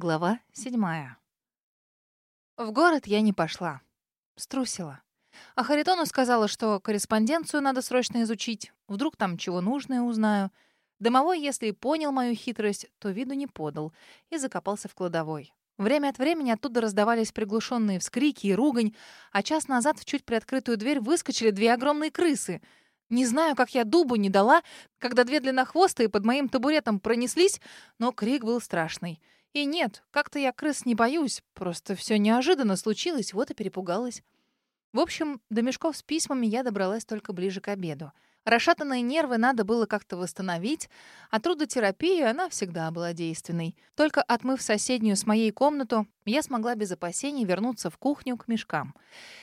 Глава седьмая. В город я не пошла. Струсила. А Харитону сказала, что корреспонденцию надо срочно изучить. Вдруг там чего нужное узнаю. Домовой, если и понял мою хитрость, то виду не подал и закопался в кладовой. Время от времени оттуда раздавались приглушенные вскрики и ругань, а час назад в чуть приоткрытую дверь выскочили две огромные крысы. Не знаю, как я дубу не дала, когда две длиннохвостые под моим табуретом пронеслись, но крик был страшный. И нет, как-то я крыс не боюсь, просто все неожиданно случилось, вот и перепугалась. В общем, до мешков с письмами я добралась только ближе к обеду. Расшатанные нервы надо было как-то восстановить, а трудотерапия, она всегда была действенной. Только отмыв соседнюю с моей комнату, я смогла без опасений вернуться в кухню к мешкам.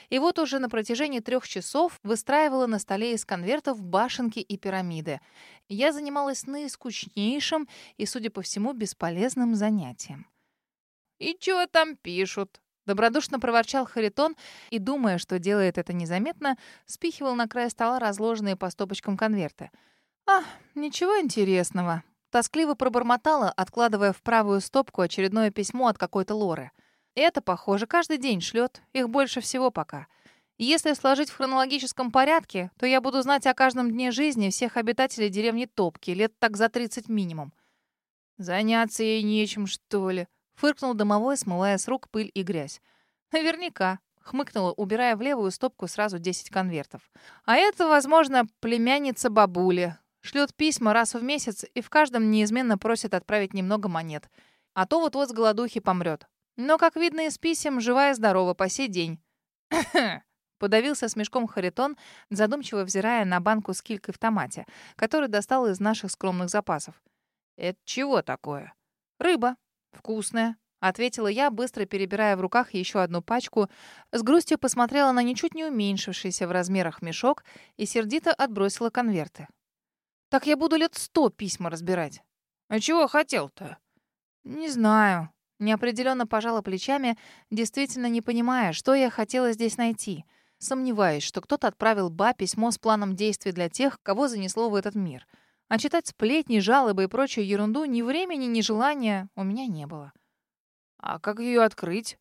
И вот уже на протяжении трех часов выстраивала на столе из конвертов башенки и пирамиды. Я занималась наискучнейшим и, судя по всему, бесполезным занятием. «И чё там пишут?» Добродушно проворчал Харитон и, думая, что делает это незаметно, спихивал на край стола разложенные по стопочкам конверты. «А, ничего интересного». Тоскливо пробормотала, откладывая в правую стопку очередное письмо от какой-то Лоры. «Это, похоже, каждый день шлет. Их больше всего пока. Если сложить в хронологическом порядке, то я буду знать о каждом дне жизни всех обитателей деревни Топки, лет так за 30 минимум». «Заняться ей нечем, что ли?» Фыркнул домовой, смывая с рук пыль и грязь. «Наверняка», — хмыкнула, убирая в левую стопку сразу 10 конвертов. «А это, возможно, племянница бабули. Шлет письма раз в месяц и в каждом неизменно просит отправить немного монет. А то вот-вот с голодухи помрет. Но, как видно из писем, живая-здорова по сей день». Подавился смешком Харитон, задумчиво взирая на банку с килькой в томате, который достал из наших скромных запасов. «Это чего такое?» «Рыба», «Вкусная», — ответила я, быстро перебирая в руках еще одну пачку, с грустью посмотрела на ничуть не уменьшившийся в размерах мешок и сердито отбросила конверты. «Так я буду лет сто письма разбирать». «А чего хотел-то?» «Не знаю». Неопределенно пожала плечами, действительно не понимая, что я хотела здесь найти. Сомневаюсь, что кто-то отправил Ба письмо с планом действий для тех, кого занесло в этот мир. А читать сплетни, жалобы и прочую ерунду ни времени, ни желания у меня не было. «А как ее открыть?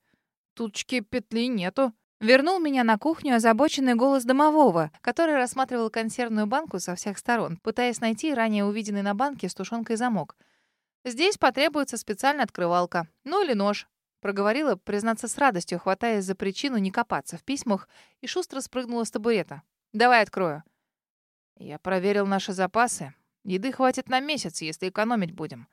Тутчки петли нету». Вернул меня на кухню озабоченный голос домового, который рассматривал консервную банку со всех сторон, пытаясь найти ранее увиденный на банке с тушенкой замок. «Здесь потребуется специальная открывалка. Ну или нож», — проговорила, признаться с радостью, хватаясь за причину не копаться в письмах, и шустро спрыгнула с табурета. «Давай открою». Я проверил наши запасы. Еды хватит на месяц, если экономить будем.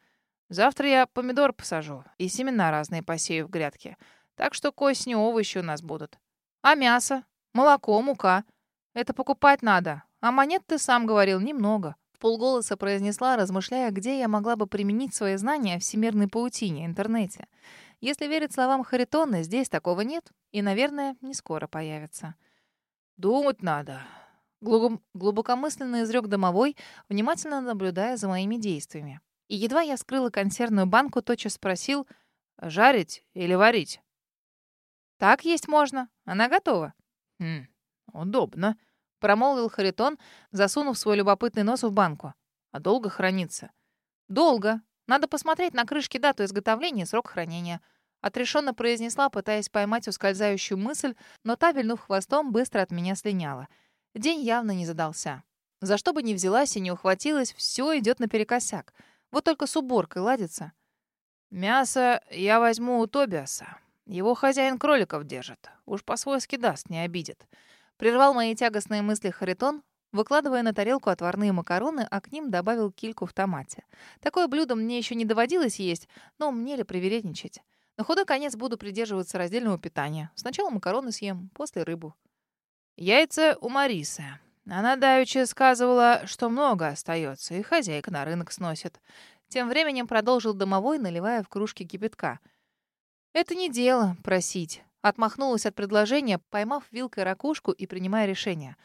Завтра я помидор посажу и семена разные посею в грядке. Так что к осени овощи у нас будут. А мясо? Молоко, мука? Это покупать надо. А монет ты сам говорил немного. Полголоса произнесла, размышляя, где я могла бы применить свои знания о всемирной паутине, интернете. Если верить словам Харитона, здесь такого нет и, наверное, не скоро появится. «Думать надо. Глуб... Глубокомысленно изрек домовой, внимательно наблюдая за моими действиями. И едва я вскрыла консервную банку, тотчас спросил, жарить или варить? «Так есть можно. Она готова». «Хм, удобно», — промолвил Харитон, засунув свой любопытный нос в банку. «А долго хранится?» «Долго. Надо посмотреть на крышке дату изготовления и срок хранения». Отрешенно произнесла, пытаясь поймать ускользающую мысль, но та, вильнув хвостом, быстро от меня слиняла. День явно не задался. За что бы ни взялась и не ухватилась, все идет наперекосяк. Вот только с уборкой ладится. «Мясо я возьму у Тобиаса. Его хозяин кроликов держит. Уж по-свойски даст, не обидит». Прервал мои тягостные мысли Харитон, выкладывая на тарелку отварные макароны, а к ним добавил кильку в томате. Такое блюдо мне еще не доводилось есть, но мне ли привередничать? На худой конец буду придерживаться раздельного питания. Сначала макароны съем, после рыбу. Яйца у Марисы. Она давеча сказывала, что много остается, и хозяйка на рынок сносит. Тем временем продолжил домовой, наливая в кружки кипятка. «Это не дело просить», — отмахнулась от предложения, поймав вилкой ракушку и принимая решение.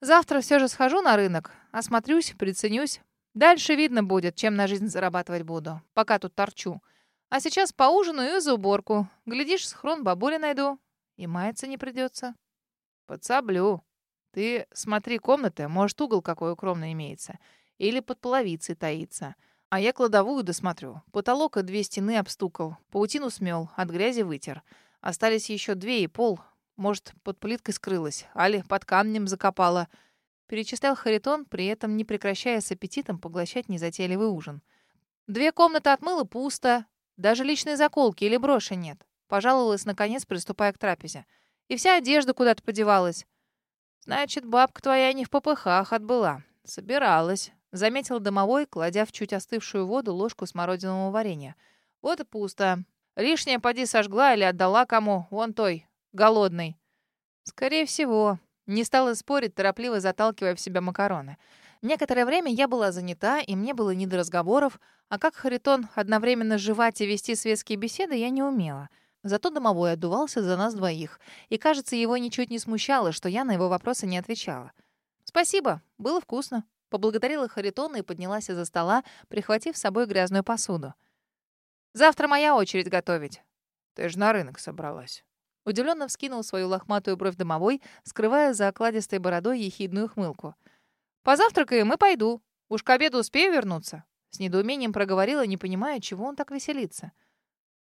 «Завтра все же схожу на рынок, осмотрюсь, приценюсь. Дальше видно будет, чем на жизнь зарабатывать буду, пока тут торчу. А сейчас поужинаю и за уборку. Глядишь, схрон бабули найду. И маяться не придется. «Подсоблю. Ты смотри комнаты, может, угол какой укромный имеется. Или под половицей таится. А я кладовую досмотрю. Потолок и две стены обстукал. Паутину смел, от грязи вытер. Остались еще две и пол. Может, под плиткой скрылась, али под камнем закопала. Перечислял Харитон, при этом не прекращая с аппетитом поглощать незатейливый ужин. Две комнаты отмыла пусто. Даже личной заколки или броши нет. Пожаловалась, наконец, приступая к трапезе. И вся одежда куда-то подевалась. Значит, бабка твоя не в попыхах отбыла. Собиралась. Заметил домовой, кладя в чуть остывшую воду ложку смородинового варенья. Вот и пусто. Лишнее поди сожгла или отдала кому, вон той, голодный. Скорее всего. Не стала спорить, торопливо заталкивая в себя макароны. Некоторое время я была занята, и мне было не до разговоров, а как Харитон одновременно жевать и вести светские беседы я не умела. Зато домовой отдувался за нас двоих, и, кажется, его ничуть не смущало, что я на его вопросы не отвечала. «Спасибо, было вкусно», — поблагодарила Харитона и поднялась из-за стола, прихватив с собой грязную посуду. «Завтра моя очередь готовить». «Ты же на рынок собралась». Удивленно вскинул свою лохматую бровь домовой, скрывая за окладистой бородой ехидную хмылку. «Позавтракаем и пойду. Уж к обеду успею вернуться». С недоумением проговорила, не понимая, чего он так веселится.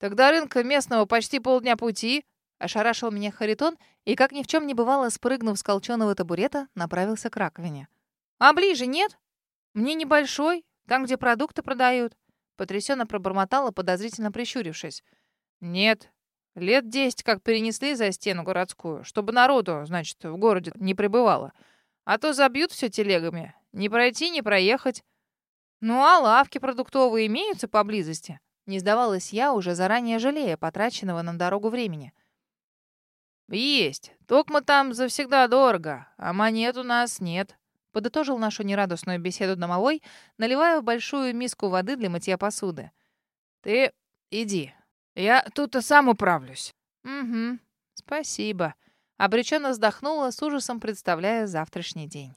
«Тогда рынка местного почти полдня пути», — ошарашил меня Харитон и, как ни в чем не бывало, спрыгнув с колченого табурета, направился к раковине. «А ближе нет? Мне небольшой, там, где продукты продают», — потрясенно пробормотала, подозрительно прищурившись. «Нет, лет десять как перенесли за стену городскую, чтобы народу, значит, в городе не пребывало. А то забьют все телегами, не пройти, не проехать. Ну а лавки продуктовые имеются поблизости?» Не сдавалась я, уже заранее жалея потраченного на дорогу времени. «Есть. Токма там завсегда дорого, а монет у нас нет», — подытожил нашу нерадостную беседу домовой, наливая в большую миску воды для мытья посуды. «Ты иди. Я тут и сам управлюсь». «Угу. Спасибо». Обреченно вздохнула, с ужасом представляя завтрашний день.